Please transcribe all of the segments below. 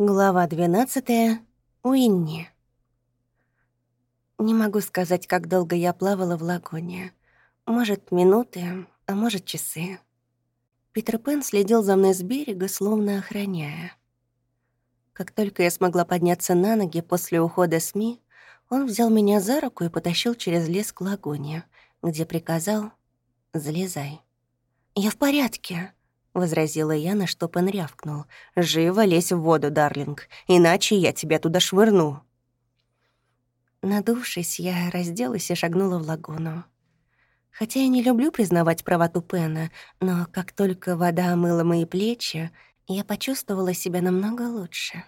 Глава 12. Уинни. Не могу сказать, как долго я плавала в лагуне. Может, минуты, а может, часы. Питер Пен следил за мной с берега, словно охраняя. Как только я смогла подняться на ноги после ухода СМИ, он взял меня за руку и потащил через лес к лагуне, где приказал «Залезай». «Я в порядке», — возразила я, на что Пен рявкнул. «Живо лезь в воду, Дарлинг, иначе я тебя туда швырну». Надувшись, я разделась и шагнула в лагуну. Хотя я не люблю признавать правоту Пена, но как только вода омыла мои плечи, я почувствовала себя намного лучше.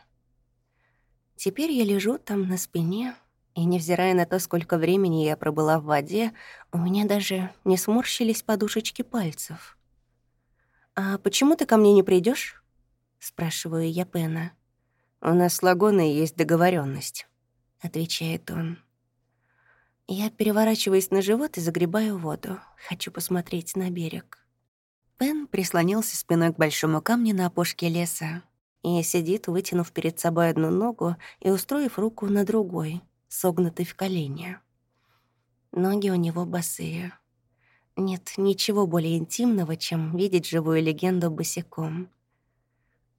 Теперь я лежу там на спине, и, невзирая на то, сколько времени я пробыла в воде, у меня даже не сморщились подушечки пальцев. «А почему ты ко мне не придешь? спрашиваю я Пена. «У нас с Лагоной есть договоренность, отвечает он. Я переворачиваюсь на живот и загребаю воду. Хочу посмотреть на берег. Пен прислонился спиной к большому камню на опушке леса и сидит, вытянув перед собой одну ногу и устроив руку на другой, согнутый в колени. Ноги у него босые. Нет ничего более интимного, чем видеть живую легенду босиком.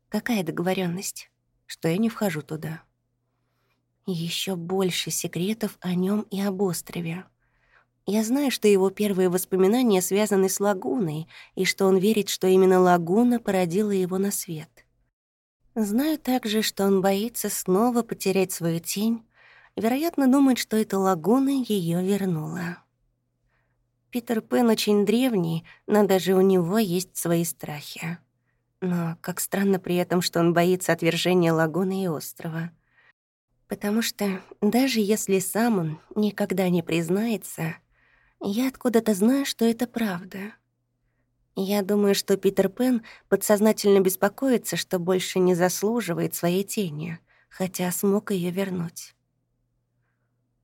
Какая договоренность, что я не вхожу туда? Еще больше секретов о нем и об острове. Я знаю, что его первые воспоминания связаны с лагуной, и что он верит, что именно лагуна породила его на свет. Знаю также, что он боится снова потерять свою тень, вероятно, думает, что эта лагуна ее вернула. Питер Пен очень древний, но даже у него есть свои страхи. Но как странно при этом, что он боится отвержения лагуны и острова. Потому что даже если сам он никогда не признается, я откуда-то знаю, что это правда. Я думаю, что Питер Пен подсознательно беспокоится, что больше не заслуживает своей тени, хотя смог ее вернуть.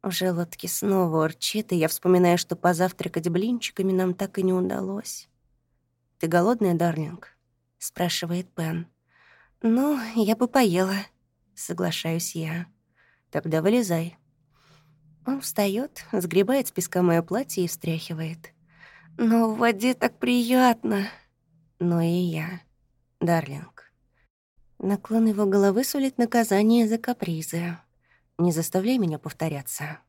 В желудке снова урчит, и я вспоминаю, что позавтракать блинчиками нам так и не удалось. «Ты голодная, Дарлинг?» — спрашивает Пен. «Ну, я бы поела», — соглашаюсь я. «Тогда вылезай». Он встаёт, сгребает с песка моё платье и встряхивает. «Но в воде так приятно!» Но и я, Дарлинг. Наклон его головы сулит наказание за капризы. Не заставляй меня повторяться.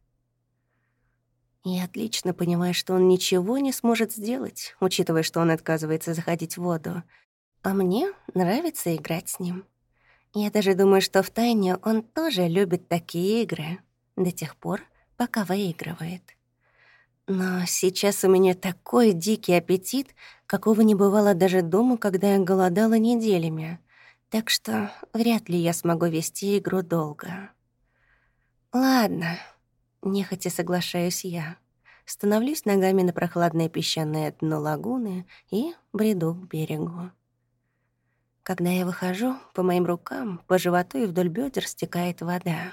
Я отлично понимаю, что он ничего не сможет сделать, учитывая, что он отказывается заходить в воду. А мне нравится играть с ним. Я даже думаю, что втайне он тоже любит такие игры. До тех пор, пока выигрывает. Но сейчас у меня такой дикий аппетит, какого не бывало даже дома, когда я голодала неделями. Так что вряд ли я смогу вести игру долго. «Ладно», — нехотя соглашаюсь я. Становлюсь ногами на прохладное песчаное дно лагуны и бреду к берегу. Когда я выхожу, по моим рукам, по животу и вдоль бедер стекает вода.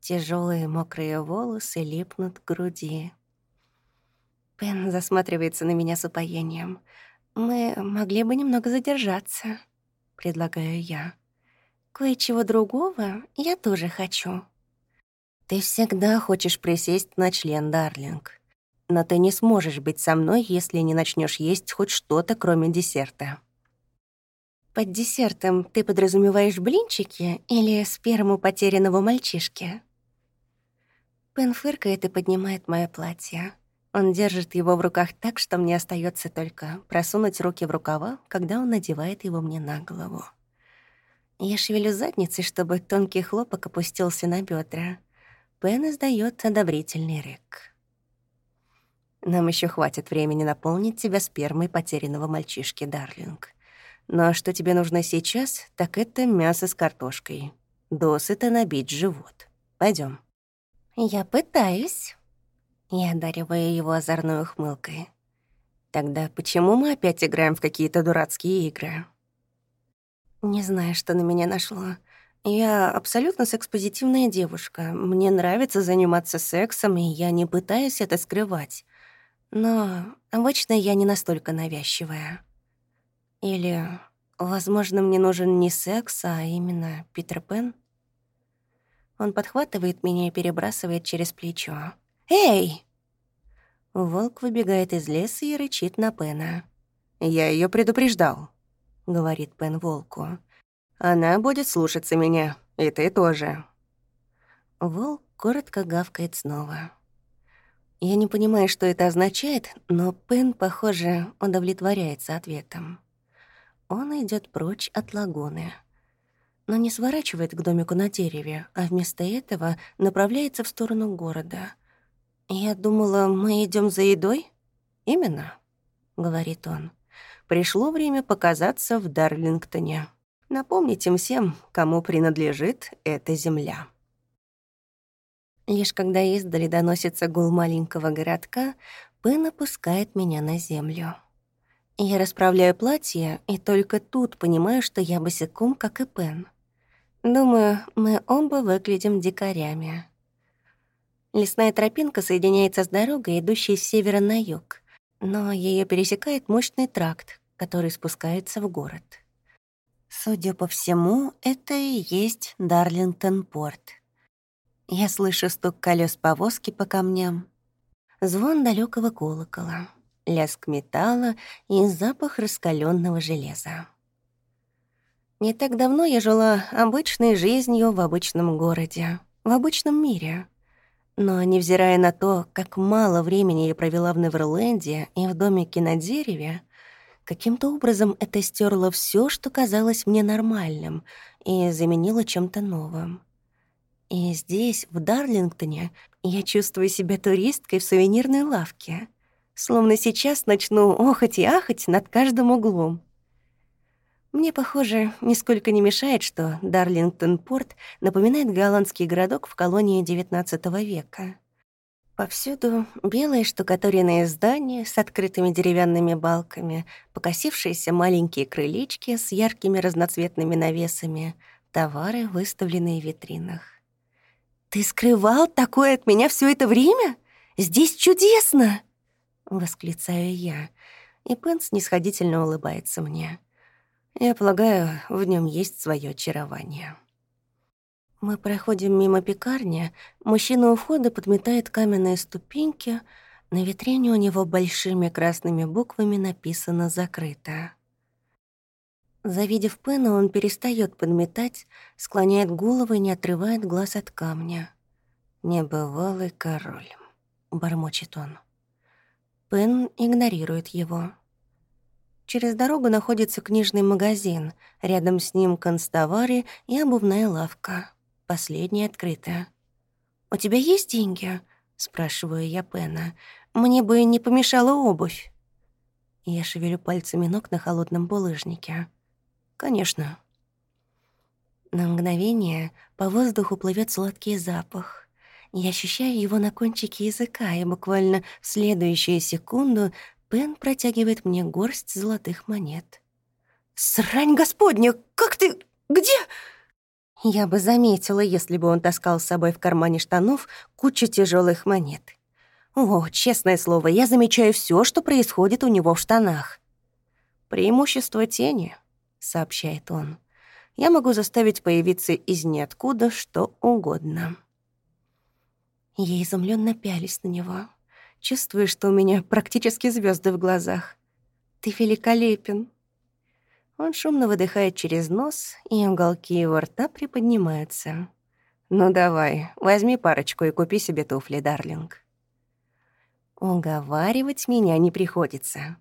Тяжелые мокрые волосы липнут к груди. Пен засматривается на меня с упоением. «Мы могли бы немного задержаться», — предлагаю я. «Кое-чего другого я тоже хочу». Ты всегда хочешь присесть на член, Дарлинг. Но ты не сможешь быть со мной, если не начнешь есть хоть что-то, кроме десерта. Под десертом ты подразумеваешь блинчики или сперму потерянного мальчишки? Пен фыркает и поднимает мое платье. Он держит его в руках так, что мне остается только просунуть руки в рукава, когда он надевает его мне на голову. Я шевелю задницей, чтобы тонкий хлопок опустился на бедра. Пен издает одобрительный рек. Нам еще хватит времени наполнить тебя спермой потерянного мальчишки, Дарлинг. Но что тебе нужно сейчас, так это мясо с картошкой. Досыта набить живот. Пойдем. Я пытаюсь. Я одариваю его озорной ухмылкой. Тогда почему мы опять играем в какие-то дурацкие игры? Не знаю, что на меня нашло. Я абсолютно секс-позитивная девушка. Мне нравится заниматься сексом, и я не пытаюсь это скрывать. Но обычно я не настолько навязчивая. Или Возможно, мне нужен не секс, а именно Питер Пен. Он подхватывает меня и перебрасывает через плечо. «Эй!» Волк выбегает из леса и рычит на Пена. «Я ее предупреждал», — говорит Пен волку. «Она будет слушаться меня, и ты тоже». Волк коротко гавкает снова. Я не понимаю, что это означает, но Пен, похоже, удовлетворяется ответом. Он идет прочь от лагуны. Но не сворачивает к домику на дереве, а вместо этого направляется в сторону города. «Я думала, мы идем за едой?» «Именно», — говорит он. «Пришло время показаться в Дарлингтоне. Напомнить им всем, кому принадлежит эта земля». Лишь когда издали доносится гул маленького городка, Пен опускает меня на землю. Я расправляю платье, и только тут понимаю, что я босиком, как и Пен. Думаю, мы оба выглядим дикарями. Лесная тропинка соединяется с дорогой, идущей с севера на юг, но ее пересекает мощный тракт, который спускается в город. Судя по всему, это и есть Дарлингтон-порт. Я слышу стук колес повозки по камням, звон далекого колокола, лязг металла и запах раскаленного железа. Не так давно я жила обычной жизнью в обычном городе, в обычном мире. Но, невзирая на то, как мало времени я провела в Неверленде и в домике на дереве, каким-то образом это стерло все, что казалось мне нормальным, и заменило чем-то новым. И здесь, в Дарлингтоне, я чувствую себя туристкой в сувенирной лавке. Словно сейчас начну охать и ахать над каждым углом. Мне, похоже, нисколько не мешает, что Дарлингтон-порт напоминает голландский городок в колонии XIX века. Повсюду белые штукатуренные здания с открытыми деревянными балками, покосившиеся маленькие крылечки с яркими разноцветными навесами, товары, выставленные в витринах. «Ты скрывал такое от меня все это время? Здесь чудесно!» — восклицаю я, и Пен снисходительно улыбается мне. Я полагаю, в нем есть свое очарование. Мы проходим мимо пекарни, мужчина у входа подметает каменные ступеньки, на витрине у него большими красными буквами написано «Закрыто». Завидев Пена, он перестает подметать, склоняет голову и не отрывает глаз от камня. «Небывалый король», — бормочет он. Пен игнорирует его. Через дорогу находится книжный магазин, рядом с ним констовары и обувная лавка. Последняя открыта. «У тебя есть деньги?» — спрашиваю я Пена. «Мне бы не помешала обувь». Я шевелю пальцами ног на холодном булыжнике. «Конечно». На мгновение по воздуху плывет сладкий запах. Я ощущаю его на кончике языка, и буквально в следующую секунду Пен протягивает мне горсть золотых монет. «Срань господня! Как ты... Где...» Я бы заметила, если бы он таскал с собой в кармане штанов кучу тяжелых монет. О, честное слово, я замечаю все, что происходит у него в штанах. Преимущество тени —— сообщает он. «Я могу заставить появиться из ниоткуда что угодно». Я изумленно пялись на него. Чувствую, что у меня практически звезды в глазах. «Ты великолепен!» Он шумно выдыхает через нос, и уголки его рта приподнимаются. «Ну давай, возьми парочку и купи себе туфли, Дарлинг». Уговаривать меня не приходится.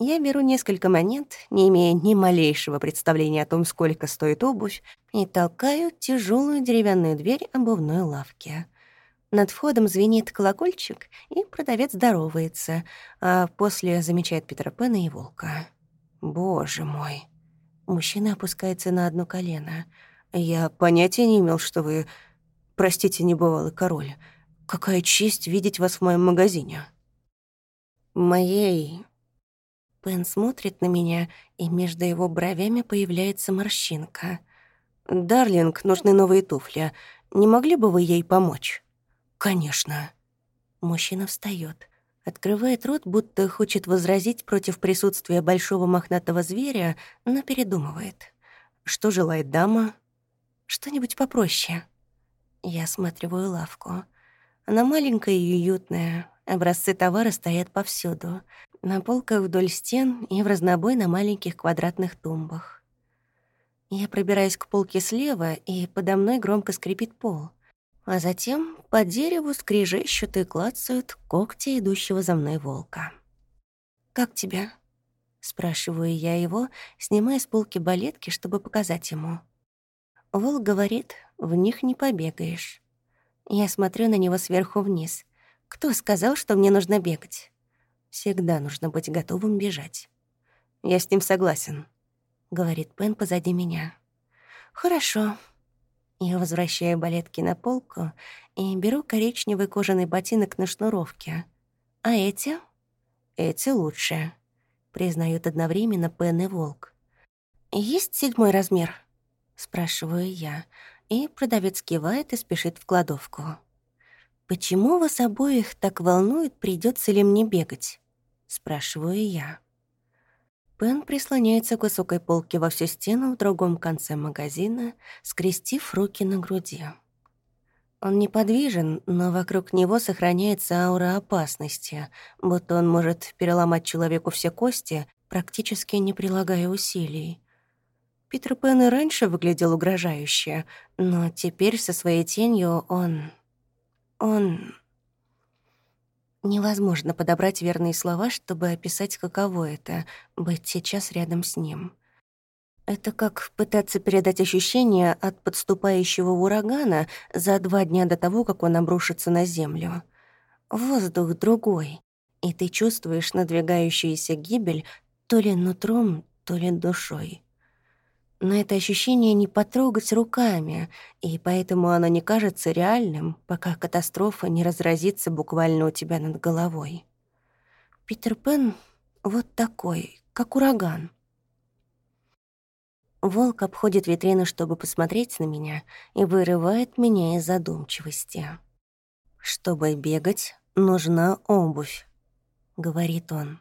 Я беру несколько монет, не имея ни малейшего представления о том, сколько стоит обувь, и толкаю тяжелую деревянную дверь обувной лавки. Над входом звенит колокольчик, и продавец здоровается, а после замечает Питера Пэна и Волка. «Боже мой!» Мужчина опускается на одно колено. «Я понятия не имел, что вы... Простите, небывалый король. Какая честь видеть вас в моем магазине!» «Моей Пен смотрит на меня, и между его бровями появляется морщинка. «Дарлинг, нужны новые туфли. Не могли бы вы ей помочь?» «Конечно». Мужчина встает. Открывает рот, будто хочет возразить против присутствия большого мохнатого зверя, но передумывает. Что желает дама? Что-нибудь попроще. Я осматриваю лавку. Она маленькая и уютная. Образцы товара стоят повсюду. На полках вдоль стен и в разнобой на маленьких квадратных тумбах. Я пробираюсь к полке слева, и подо мной громко скрипит пол. А затем по дереву скрежещут и клацают когти идущего за мной волка. «Как тебя?» — спрашиваю я его, снимая с полки балетки, чтобы показать ему. Волк говорит, в них не побегаешь. Я смотрю на него сверху вниз. Кто сказал, что мне нужно бегать? Всегда нужно быть готовым бежать. Я с ним согласен, — говорит Пен позади меня. Хорошо. Я возвращаю балетки на полку и беру коричневый кожаный ботинок на шнуровке. А эти? Эти лучше, признают одновременно Пен и Волк. Есть седьмой размер? Спрашиваю я, и продавец кивает и спешит в кладовку. «Почему вас обоих так волнует, придется ли мне бегать?» — спрашиваю я. Пен прислоняется к высокой полке во всю стену в другом конце магазина, скрестив руки на груди. Он неподвижен, но вокруг него сохраняется аура опасности, будто он может переломать человеку все кости, практически не прилагая усилий. Питер Пен и раньше выглядел угрожающе, но теперь со своей тенью он... он... Невозможно подобрать верные слова, чтобы описать, каково это — быть сейчас рядом с ним. Это как пытаться передать ощущение от подступающего урагана за два дня до того, как он обрушится на землю. Воздух другой, и ты чувствуешь надвигающуюся гибель то ли нутром, то ли душой но это ощущение не потрогать руками, и поэтому оно не кажется реальным, пока катастрофа не разразится буквально у тебя над головой. Питер Пен вот такой, как ураган. Волк обходит витрину, чтобы посмотреть на меня, и вырывает меня из задумчивости. «Чтобы бегать, нужна обувь», — говорит он.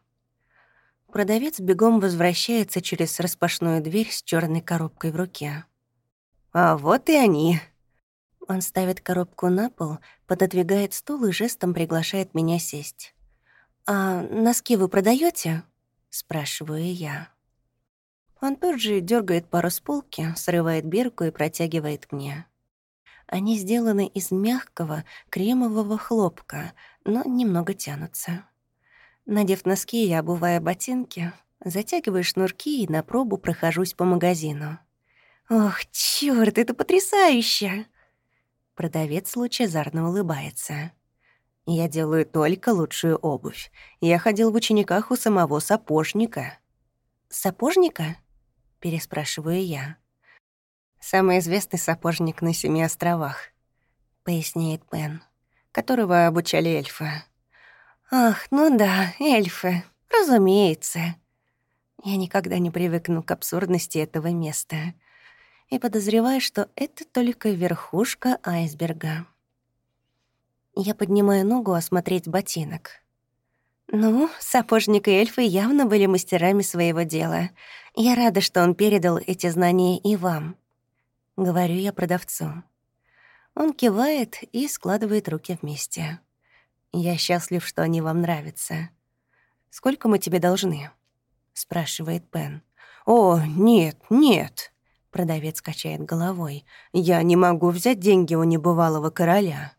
Продавец бегом возвращается через распашную дверь с черной коробкой в руке. «А вот и они!» Он ставит коробку на пол, пододвигает стул и жестом приглашает меня сесть. «А носки вы продаете? спрашиваю я. Он тут же дергает пару с полки, срывает бирку и протягивает мне. Они сделаны из мягкого кремового хлопка, но немного тянутся. Надев носки, я обуваю ботинки, затягиваю шнурки и на пробу прохожусь по магазину. «Ох, чёрт, это потрясающе!» Продавец лучезарно улыбается. «Я делаю только лучшую обувь. Я ходил в учениках у самого сапожника». «Сапожника?» — переспрашиваю я. «Самый известный сапожник на Семи островах», — поясняет Пен, которого обучали эльфы. Ах, ну да, эльфы, разумеется. Я никогда не привыкну к абсурдности этого места. И подозреваю, что это только верхушка айсберга. Я поднимаю ногу осмотреть ботинок. Ну, сапожник и эльфы явно были мастерами своего дела. Я рада, что он передал эти знания и вам. Говорю я продавцу. Он кивает и складывает руки вместе. Я счастлив, что они вам нравятся. Сколько мы тебе должны?» — спрашивает Пен. «О, нет, нет!» — продавец качает головой. «Я не могу взять деньги у небывалого короля».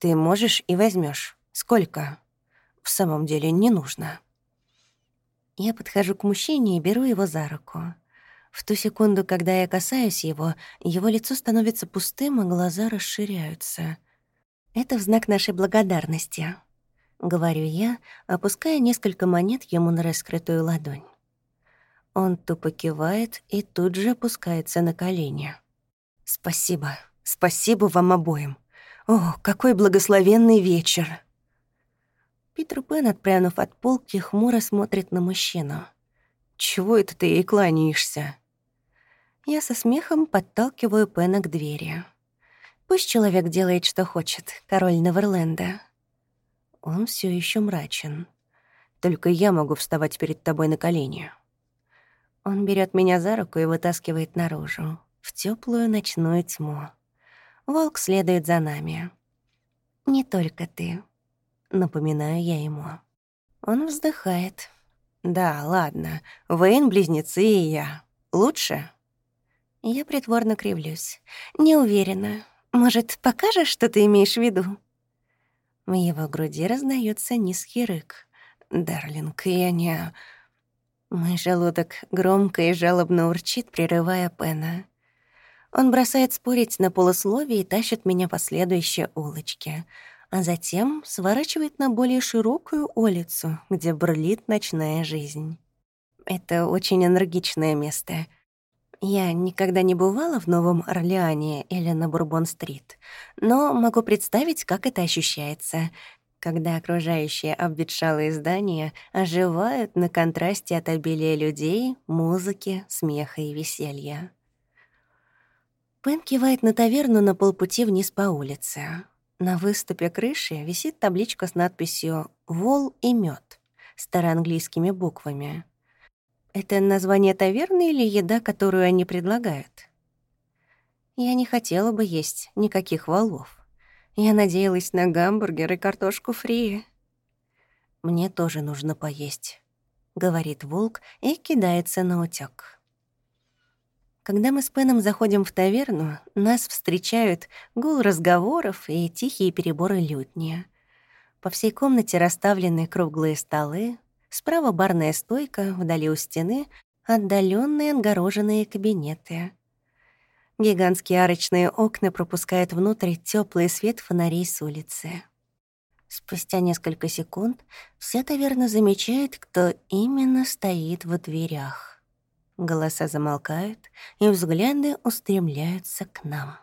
«Ты можешь и возьмешь. Сколько?» «В самом деле не нужно». Я подхожу к мужчине и беру его за руку. В ту секунду, когда я касаюсь его, его лицо становится пустым, а глаза расширяются — это в знак нашей благодарности», — говорю я, опуская несколько монет ему на раскрытую ладонь. Он тупо кивает и тут же опускается на колени. «Спасибо, спасибо вам обоим. О, какой благословенный вечер!» Питер Пен, отпрянув от полки, хмуро смотрит на мужчину. «Чего это ты ей кланяешься?» Я со смехом подталкиваю Пена к двери. Пусть человек делает, что хочет, король Неверленда. Он все еще мрачен. Только я могу вставать перед тобой на колени. Он берет меня за руку и вытаскивает наружу, в теплую ночную тьму. Волк следует за нами. «Не только ты», — напоминаю я ему. Он вздыхает. «Да, ладно. Вейн, близнецы и я. Лучше?» Я притворно кривлюсь. «Не уверена. Может, покажешь, что ты имеешь в виду?» В его груди раздается низкий рык. «Дарлинг, я не...» Мой желудок громко и жалобно урчит, прерывая Пена. Он бросает спорить на полусловие и тащит меня по следующей улочке, а затем сворачивает на более широкую улицу, где бурлит ночная жизнь. Это очень энергичное место. Я никогда не бывала в Новом Орлеане или на Бурбон-стрит, но могу представить, как это ощущается, когда окружающие обветшалые здания оживают на контрасте от обилия людей, музыки, смеха и веселья. Пен кивает на таверну на полпути вниз по улице. На выступе крыши висит табличка с надписью «Вол и мед староанглийскими буквами. Это название таверны или еда, которую они предлагают? Я не хотела бы есть никаких волов. Я надеялась на гамбургер и картошку фри. «Мне тоже нужно поесть», — говорит волк и кидается на утёк. Когда мы с Пеном заходим в таверну, нас встречают гул разговоров и тихие переборы лютни. По всей комнате расставлены круглые столы, справа барная стойка, вдали у стены — отдаленные отгороженные кабинеты. Гигантские арочные окна пропускают внутрь теплый свет фонарей с улицы. Спустя несколько секунд вся таверна замечает, кто именно стоит во дверях. Голоса замолкают, и взгляды устремляются к нам.